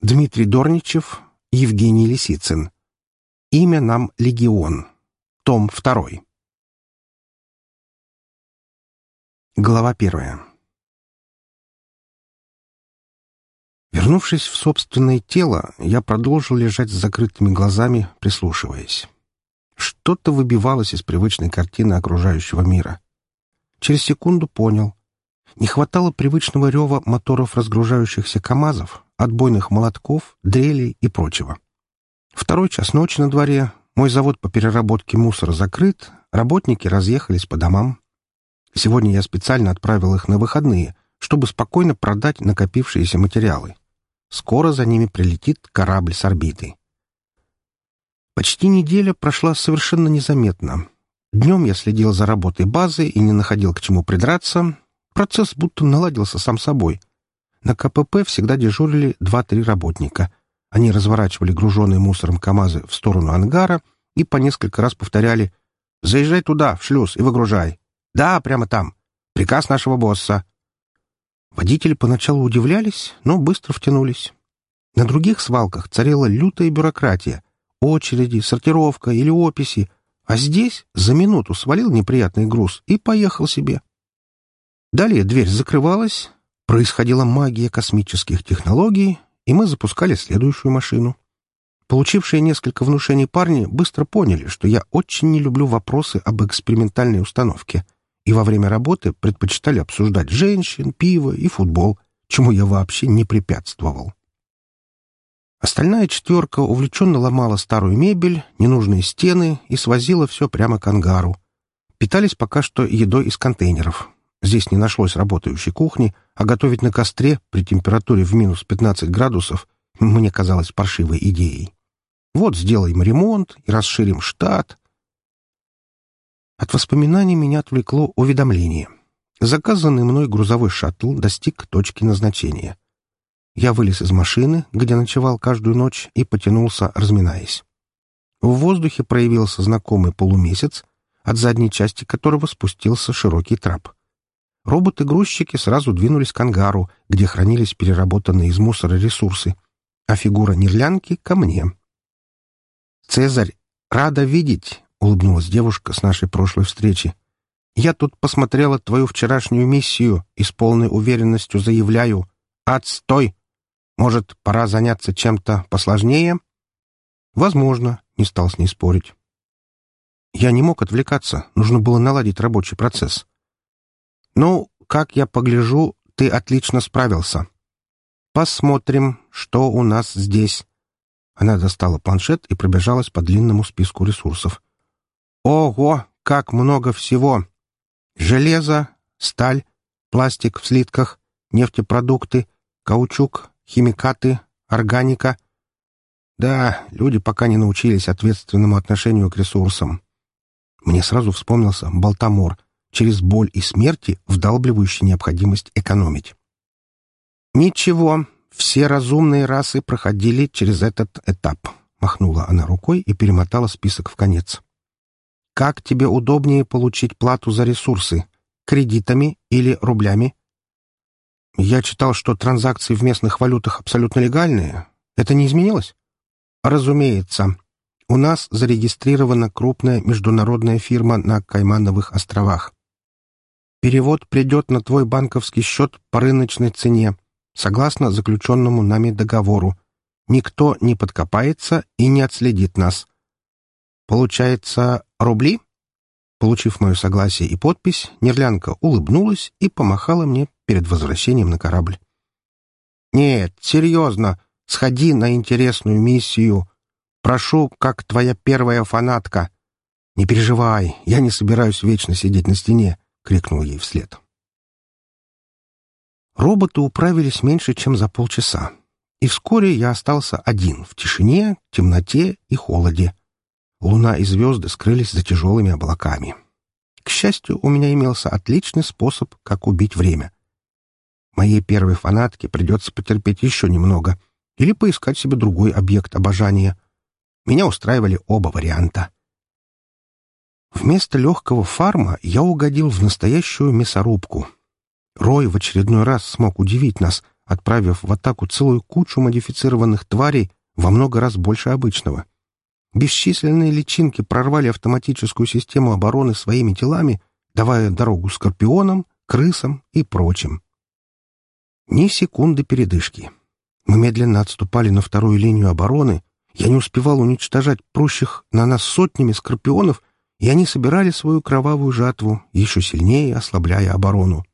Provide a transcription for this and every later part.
Дмитрий Дорничев, Евгений Лисицын. Имя нам Легион. Том 2. Глава первая. Вернувшись в собственное тело, я продолжил лежать с закрытыми глазами, прислушиваясь. Что-то выбивалось из привычной картины окружающего мира. Через секунду понял. Не хватало привычного рева моторов разгружающихся КАМАЗов, отбойных молотков, дрелей и прочего. Второй час ночи на дворе, мой завод по переработке мусора закрыт, работники разъехались по домам. Сегодня я специально отправил их на выходные, чтобы спокойно продать накопившиеся материалы. Скоро за ними прилетит корабль с орбиты. Почти неделя прошла совершенно незаметно. Днем я следил за работой базы и не находил к чему придраться. Процесс будто наладился сам собой. На КПП всегда дежурили два-три работника. Они разворачивали груженные мусором КАМАЗы в сторону ангара и по несколько раз повторяли «Заезжай туда, в шлюз, и выгружай». «Да, прямо там. Приказ нашего босса». Водители поначалу удивлялись, но быстро втянулись. На других свалках царила лютая бюрократия. Очереди, сортировка или описи. А здесь за минуту свалил неприятный груз и поехал себе. Далее дверь закрывалась, происходила магия космических технологий, и мы запускали следующую машину. Получившие несколько внушений парни быстро поняли, что я очень не люблю вопросы об экспериментальной установке и во время работы предпочитали обсуждать женщин, пиво и футбол, чему я вообще не препятствовал. Остальная четверка увлеченно ломала старую мебель, ненужные стены и свозила все прямо к ангару. Питались пока что едой из контейнеров. Здесь не нашлось работающей кухни, а готовить на костре при температуре в минус 15 градусов мне казалось паршивой идеей. Вот сделаем ремонт и расширим штат, от воспоминаний меня отвлекло уведомление. Заказанный мной грузовой шаттл достиг точки назначения. Я вылез из машины, где ночевал каждую ночь, и потянулся, разминаясь. В воздухе проявился знакомый полумесяц, от задней части которого спустился широкий трап. Роботы-грузчики сразу двинулись к ангару, где хранились переработанные из мусора ресурсы, а фигура нерлянки — ко мне. «Цезарь, рада видеть!» улыбнулась девушка с нашей прошлой встречи. «Я тут посмотрела твою вчерашнюю миссию и с полной уверенностью заявляю. Отстой! Может, пора заняться чем-то посложнее?» «Возможно», — не стал с ней спорить. Я не мог отвлекаться, нужно было наладить рабочий процесс. «Ну, как я погляжу, ты отлично справился. Посмотрим, что у нас здесь». Она достала планшет и пробежалась по длинному списку ресурсов. Ого, как много всего! Железо, сталь, пластик в слитках, нефтепродукты, каучук, химикаты, органика. Да, люди пока не научились ответственному отношению к ресурсам. Мне сразу вспомнился Балтамор, через боль и смерти вдалбливающий необходимость экономить. «Ничего, все разумные расы проходили через этот этап», — махнула она рукой и перемотала список в конец. Как тебе удобнее получить плату за ресурсы? Кредитами или рублями? Я читал, что транзакции в местных валютах абсолютно легальные. Это не изменилось? Разумеется. У нас зарегистрирована крупная международная фирма на Каймановых островах. Перевод придет на твой банковский счет по рыночной цене, согласно заключенному нами договору. Никто не подкопается и не отследит нас. Получается, рубли?» Получив мое согласие и подпись, Нерлянка улыбнулась и помахала мне перед возвращением на корабль. «Нет, серьезно, сходи на интересную миссию. Прошу, как твоя первая фанатка. Не переживай, я не собираюсь вечно сидеть на стене», — крикнул ей вслед. Роботы управились меньше, чем за полчаса, и вскоре я остался один в тишине, темноте и холоде. Луна и звезды скрылись за тяжелыми облаками. К счастью, у меня имелся отличный способ, как убить время. Моей первой фанатке придется потерпеть еще немного или поискать себе другой объект обожания. Меня устраивали оба варианта. Вместо легкого фарма я угодил в настоящую мясорубку. Рой в очередной раз смог удивить нас, отправив в атаку целую кучу модифицированных тварей во много раз больше обычного. Бесчисленные личинки прорвали автоматическую систему обороны своими телами, давая дорогу скорпионам, крысам и прочим. Ни секунды передышки. Мы медленно отступали на вторую линию обороны, я не успевал уничтожать прущих на нас сотнями скорпионов, и они собирали свою кровавую жатву, еще сильнее ослабляя оборону.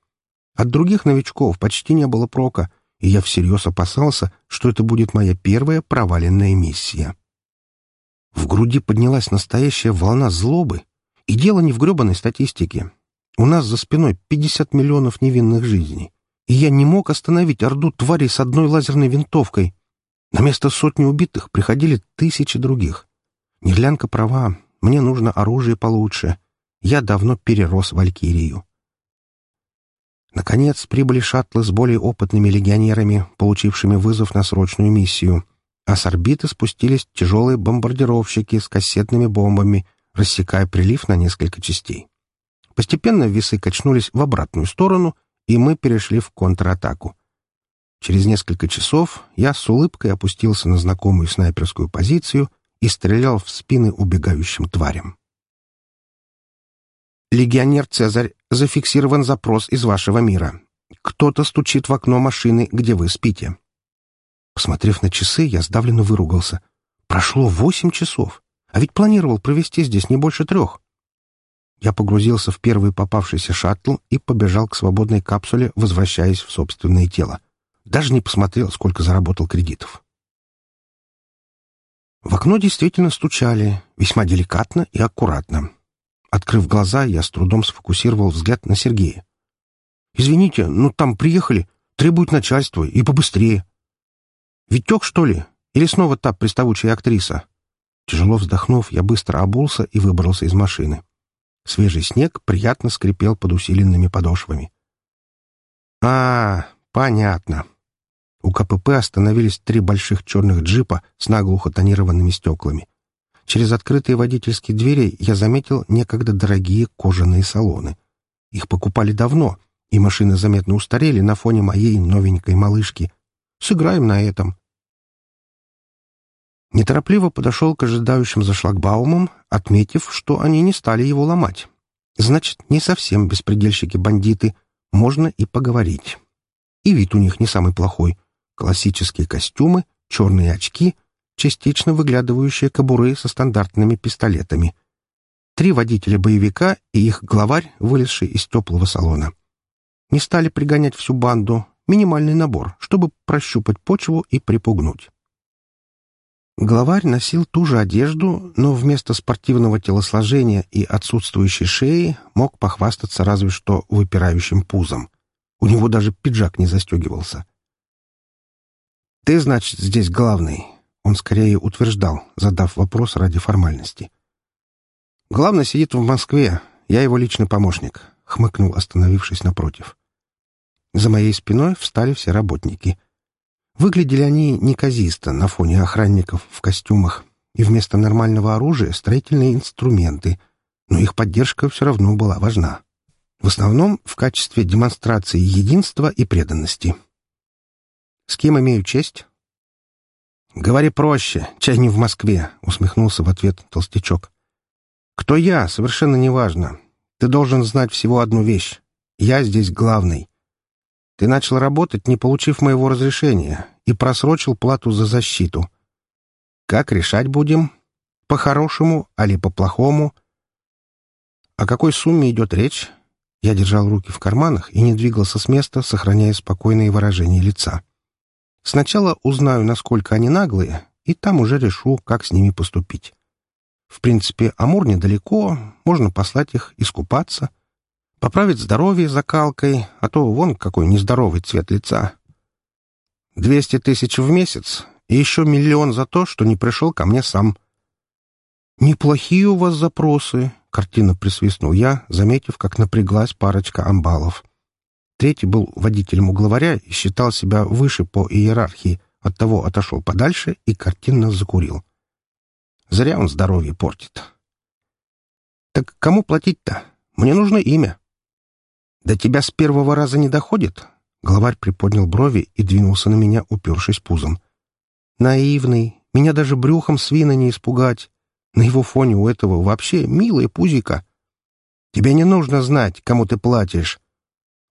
От других новичков почти не было прока, и я всерьез опасался, что это будет моя первая проваленная миссия. В груди поднялась настоящая волна злобы, и дело не в гребаной статистике. У нас за спиной 50 миллионов невинных жизней, и я не мог остановить орду тварей с одной лазерной винтовкой. На место сотни убитых приходили тысячи других. Нерлянка права, мне нужно оружие получше. Я давно перерос Валькирию. Наконец прибыли шаттлы с более опытными легионерами, получившими вызов на срочную миссию, а с орбиты спустились тяжелые бомбардировщики с кассетными бомбами, рассекая прилив на несколько частей. Постепенно весы качнулись в обратную сторону, и мы перешли в контратаку. Через несколько часов я с улыбкой опустился на знакомую снайперскую позицию и стрелял в спины убегающим тварям. «Легионер Цезарь, зафиксирован запрос из вашего мира. Кто-то стучит в окно машины, где вы спите». Посмотрев на часы, я сдавленно выругался. «Прошло восемь часов, а ведь планировал провести здесь не больше трех». Я погрузился в первый попавшийся шаттл и побежал к свободной капсуле, возвращаясь в собственное тело. Даже не посмотрел, сколько заработал кредитов. В окно действительно стучали, весьма деликатно и аккуратно. Открыв глаза, я с трудом сфокусировал взгляд на Сергея. «Извините, ну там приехали, требуют начальства, и побыстрее». «Витек, что ли? Или снова та приставучая актриса?» Тяжело вздохнув, я быстро обулся и выбрался из машины. Свежий снег приятно скрипел под усиленными подошвами. «А, понятно». У КПП остановились три больших черных джипа с наглухо тонированными стеклами. Через открытые водительские двери я заметил некогда дорогие кожаные салоны. Их покупали давно, и машины заметно устарели на фоне моей новенькой малышки. Сыграем на этом. Неторопливо подошел к ожидающим за шлагбаумам, отметив, что они не стали его ломать. Значит, не совсем беспредельщики-бандиты, можно и поговорить. И вид у них не самый плохой. Классические костюмы, черные очки — частично выглядывающие кобуры со стандартными пистолетами. Три водителя боевика и их главарь, вылезший из теплого салона. Не стали пригонять всю банду, минимальный набор, чтобы прощупать почву и припугнуть. Главарь носил ту же одежду, но вместо спортивного телосложения и отсутствующей шеи мог похвастаться разве что выпирающим пузом. У него даже пиджак не застегивался. «Ты, значит, здесь главный. Он скорее утверждал, задав вопрос ради формальности. «Главное сидит в Москве. Я его личный помощник», — хмыкнул, остановившись напротив. За моей спиной встали все работники. Выглядели они неказисто на фоне охранников в костюмах, и вместо нормального оружия строительные инструменты, но их поддержка все равно была важна. В основном в качестве демонстрации единства и преданности. «С кем имею честь?» «Говори проще, чай не в Москве», — усмехнулся в ответ толстячок. «Кто я, совершенно неважно. Ты должен знать всего одну вещь. Я здесь главный. Ты начал работать, не получив моего разрешения, и просрочил плату за защиту. Как решать будем? По-хорошему, али по-плохому? О какой сумме идет речь?» Я держал руки в карманах и не двигался с места, сохраняя спокойные выражения лица. Сначала узнаю, насколько они наглые, и там уже решу, как с ними поступить. В принципе, Амур недалеко, можно послать их искупаться, поправить здоровье закалкой, а то вон какой нездоровый цвет лица. Двести тысяч в месяц и еще миллион за то, что не пришел ко мне сам. «Неплохие у вас запросы», — картина присвистнул я, заметив, как напряглась парочка амбалов. Третий был водителем угловаря и считал себя выше по иерархии, оттого отошел подальше и картинно закурил. Зря он здоровье портит. «Так кому платить-то? Мне нужно имя». «До тебя с первого раза не доходит? Главарь приподнял брови и двинулся на меня, упершись пузом. «Наивный. Меня даже брюхом свина не испугать. На его фоне у этого вообще милая пузика. Тебе не нужно знать, кому ты платишь».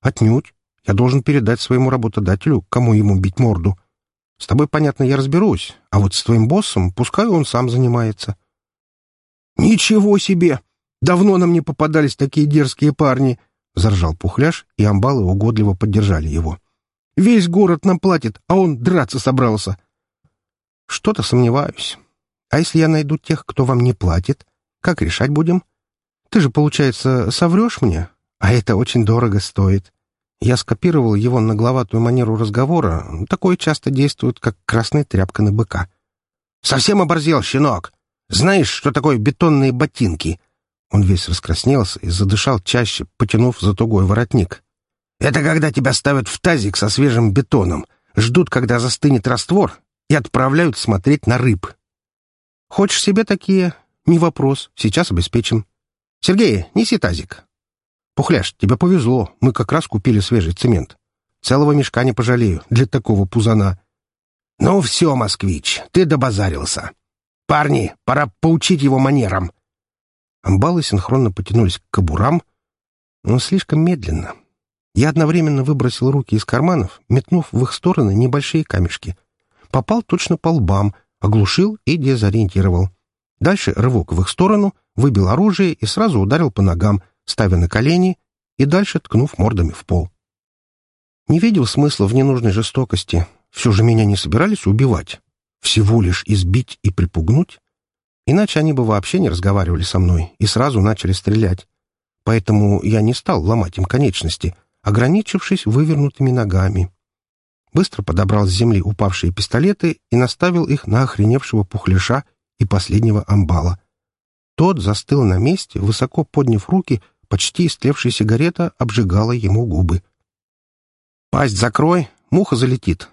«Отнюдь. Я должен передать своему работодателю, кому ему бить морду. С тобой, понятно, я разберусь, а вот с твоим боссом пускай он сам занимается». «Ничего себе! Давно нам не попадались такие дерзкие парни!» — заржал Пухляш, и амбалы угодливо поддержали его. «Весь город нам платит, а он драться собрался». «Что-то сомневаюсь. А если я найду тех, кто вам не платит, как решать будем? Ты же, получается, соврешь мне? А это очень дорого стоит». Я скопировал его нагловатую манеру разговора. Такое часто действует, как красная тряпка на быка. «Совсем оборзел, щенок! Знаешь, что такое бетонные ботинки?» Он весь раскраснелся и задышал чаще, потянув за тугой воротник. «Это когда тебя ставят в тазик со свежим бетоном, ждут, когда застынет раствор, и отправляют смотреть на рыб. Хочешь себе такие? Не вопрос, сейчас обеспечим. Сергей, неси тазик». «Пухляш, тебе повезло, мы как раз купили свежий цемент. Целого мешка не пожалею для такого пузана». «Ну все, москвич, ты добазарился. Парни, пора поучить его манерам». Амбалы синхронно потянулись к кобурам, но слишком медленно. Я одновременно выбросил руки из карманов, метнув в их стороны небольшие камешки. Попал точно по лбам, оглушил и дезориентировал. Дальше рывок в их сторону, выбил оружие и сразу ударил по ногам, ставя на колени и дальше ткнув мордами в пол. Не видел смысла в ненужной жестокости. Все же меня не собирались убивать. Всего лишь избить и припугнуть. Иначе они бы вообще не разговаривали со мной и сразу начали стрелять. Поэтому я не стал ломать им конечности, ограничившись вывернутыми ногами. Быстро подобрал с земли упавшие пистолеты и наставил их на охреневшего пухляша и последнего амбала. Тот застыл на месте, высоко подняв руки, почти истлевшая сигарета обжигала ему губы. «Пасть закрой, муха залетит».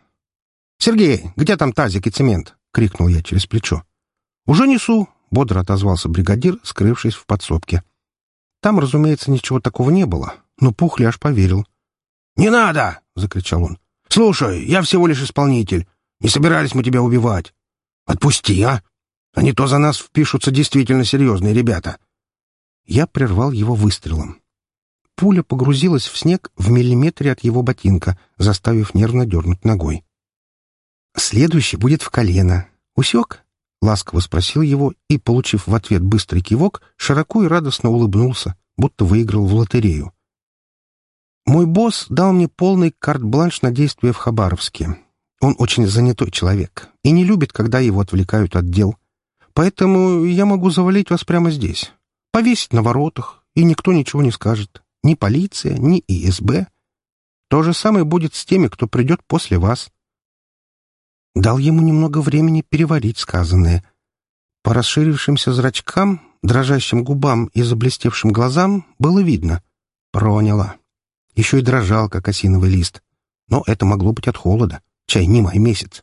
«Сергей, где там тазик и цемент?» — крикнул я через плечо. «Уже несу», — бодро отозвался бригадир, скрывшись в подсобке. Там, разумеется, ничего такого не было, но Пухляш поверил. «Не надо!» — закричал он. «Слушай, я всего лишь исполнитель. Не собирались мы тебя убивать. Отпусти, а! Не то за нас впишутся действительно серьезные ребята». Я прервал его выстрелом. Пуля погрузилась в снег в миллиметре от его ботинка, заставив нервно дернуть ногой. «Следующий будет в колено. Усек?» Ласково спросил его и, получив в ответ быстрый кивок, широко и радостно улыбнулся, будто выиграл в лотерею. Мой босс дал мне полный карт-бланш на действия в Хабаровске. Он очень занятой человек и не любит, когда его отвлекают от дел. Поэтому я могу завалить вас прямо здесь. Повесить на воротах, и никто ничего не скажет. Ни полиция, ни ИСБ. То же самое будет с теми, кто придет после вас дал ему немного времени переварить сказанное. По расширившимся зрачкам, дрожащим губам и заблестевшим глазам было видно. Проняла. Еще и дрожал, как осиновый лист. Но это могло быть от холода. Чай не май месяц.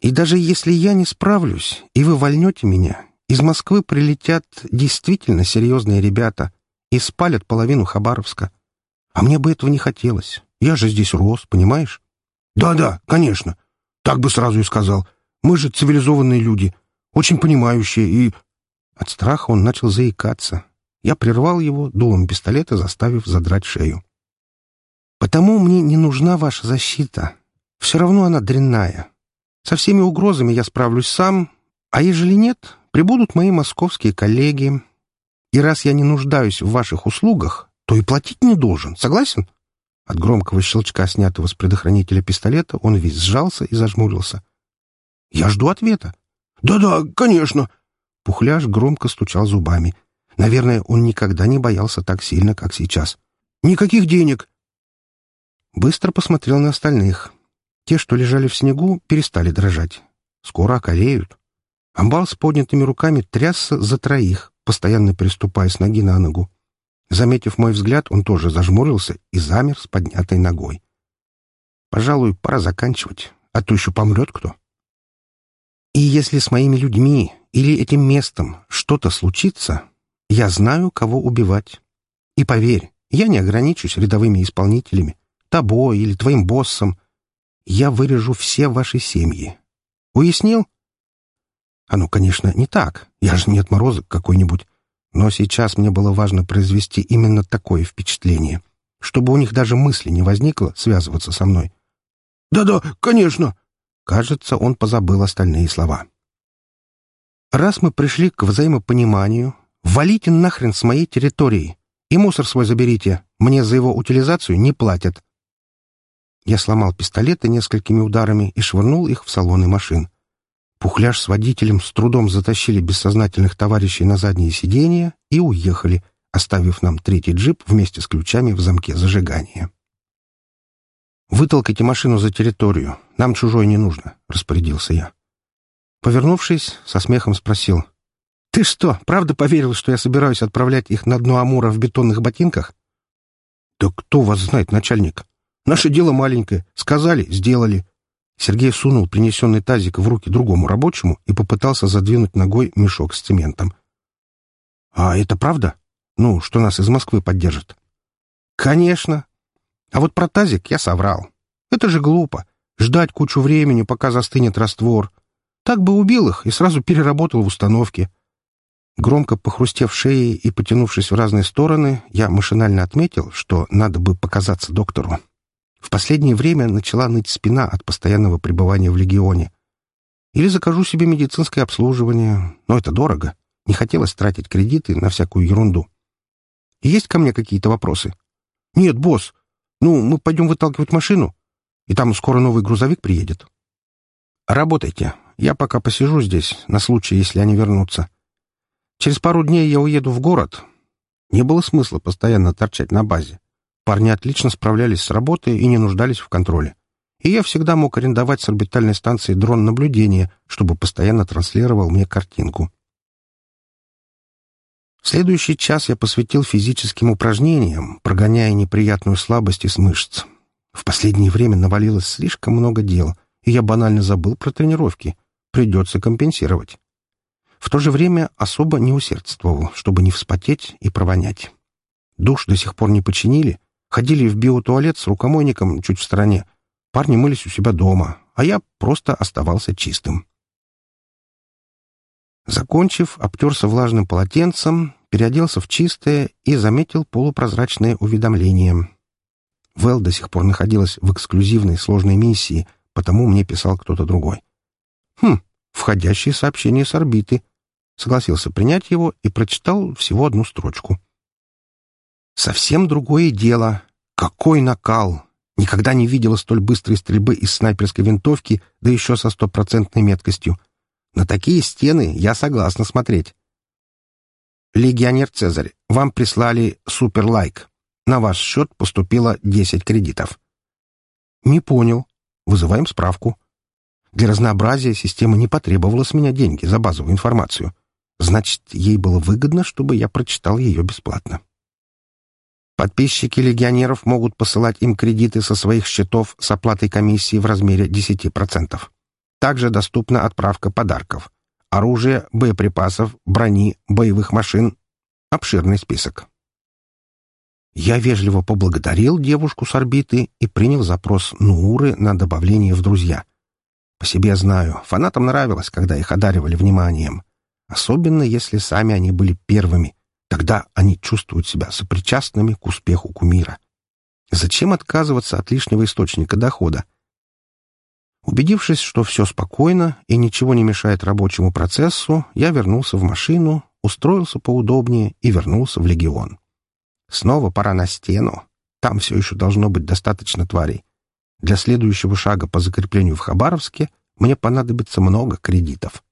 И даже если я не справлюсь, и вы вольнете меня, из Москвы прилетят действительно серьезные ребята и спалят половину Хабаровска. А мне бы этого не хотелось. Я же здесь рос, понимаешь? Да-да, конечно. Так бы сразу и сказал. Мы же цивилизованные люди, очень понимающие, и...» От страха он начал заикаться. Я прервал его дулом пистолета, заставив задрать шею. «Потому мне не нужна ваша защита. Все равно она дрянная. Со всеми угрозами я справлюсь сам, а ежели нет, прибудут мои московские коллеги. И раз я не нуждаюсь в ваших услугах, то и платить не должен. Согласен?» От громкого щелчка, снятого с предохранителя пистолета, он весь сжался и зажмурился. «Я жду ответа». «Да-да, конечно». Пухляш громко стучал зубами. Наверное, он никогда не боялся так сильно, как сейчас. «Никаких денег!» Быстро посмотрел на остальных. Те, что лежали в снегу, перестали дрожать. Скоро околеют. Амбал с поднятыми руками трясся за троих, постоянно приступая с ноги на ногу. Заметив мой взгляд, он тоже зажмурился и замер с поднятой ногой. Пожалуй, пора заканчивать, а то еще помрет кто. И если с моими людьми или этим местом что-то случится, я знаю, кого убивать. И поверь, я не ограничусь рядовыми исполнителями. тобой или твоим боссом, я вырежу все ваши семьи. Уяснил? Оно, конечно, не так. Я же не отморозок какой-нибудь. Но сейчас мне было важно произвести именно такое впечатление, чтобы у них даже мысли не возникло связываться со мной. «Да-да, конечно!» Кажется, он позабыл остальные слова. «Раз мы пришли к взаимопониманию, валите нахрен с моей территории и мусор свой заберите. Мне за его утилизацию не платят». Я сломал пистолеты несколькими ударами и швырнул их в салоны машин. Пухляж с водителем с трудом затащили бессознательных товарищей на задние сиденья и уехали, оставив нам третий джип вместе с ключами в замке зажигания. «Вытолкайте машину за территорию. Нам чужой не нужно», — распорядился я. Повернувшись, со смехом спросил. «Ты что, правда поверил, что я собираюсь отправлять их на дно Амура в бетонных ботинках?» «Да кто вас знает, начальник? Наше дело маленькое. Сказали — сделали». Сергей сунул принесенный тазик в руки другому рабочему и попытался задвинуть ногой мешок с цементом. «А это правда? Ну, что нас из Москвы поддержит?» «Конечно. А вот про тазик я соврал. Это же глупо. Ждать кучу времени, пока застынет раствор. Так бы убил их и сразу переработал в установке. Громко похрустев шеей и потянувшись в разные стороны, я машинально отметил, что надо бы показаться доктору. В последнее время начала ныть спина от постоянного пребывания в легионе. Или закажу себе медицинское обслуживание, но это дорого. Не хотелось тратить кредиты на всякую ерунду. Есть ко мне какие-то вопросы? Нет, босс. Ну, мы пойдем выталкивать машину, и там скоро новый грузовик приедет. Работайте. Я пока посижу здесь, на случай, если они вернутся. Через пару дней я уеду в город. Не было смысла постоянно торчать на базе. Парни отлично справлялись с работой и не нуждались в контроле. И я всегда мог арендовать с орбитальной станции дрон наблюдения, чтобы постоянно транслировал мне картинку. Следующий час я посвятил физическим упражнениям, прогоняя неприятную слабость из мышц. В последнее время навалилось слишком много дел, и я банально забыл про тренировки. Придется компенсировать в то же время особо не усердствовал, чтобы не вспотеть и провонять. Душ до сих пор не починили, ходили в биотуалет с рукомойником чуть в стороне. Парни мылись у себя дома, а я просто оставался чистым. Закончив, обтерся влажным полотенцем, переоделся в чистое и заметил полупрозрачное уведомление. Вэл до сих пор находилась в эксклюзивной сложной миссии, потому мне писал кто-то другой. Хм, входящее сообщение с орбиты. Согласился принять его и прочитал всего одну строчку. Совсем другое дело. Какой накал! Никогда не видела столь быстрой стрельбы из снайперской винтовки, да еще со стопроцентной меткостью. На такие стены я согласна смотреть. Легионер Цезарь, вам прислали суперлайк. На ваш счет поступило 10 кредитов. Не понял. Вызываем справку. Для разнообразия система не потребовала с меня деньги за базовую информацию. Значит, ей было выгодно, чтобы я прочитал ее бесплатно. Подписчики легионеров могут посылать им кредиты со своих счетов с оплатой комиссии в размере 10%. Также доступна отправка подарков. Оружие, боеприпасов, брони, боевых машин. Обширный список. Я вежливо поблагодарил девушку с орбиты и принял запрос Нууры на добавление в друзья — по себе знаю, фанатам нравилось, когда их одаривали вниманием. Особенно, если сами они были первыми. Тогда они чувствуют себя сопричастными к успеху кумира. Зачем отказываться от лишнего источника дохода? Убедившись, что все спокойно и ничего не мешает рабочему процессу, я вернулся в машину, устроился поудобнее и вернулся в легион. Снова пора на стену. Там все еще должно быть достаточно тварей. Для следующего шага по закреплению в Хабаровске мне понадобится много кредитов.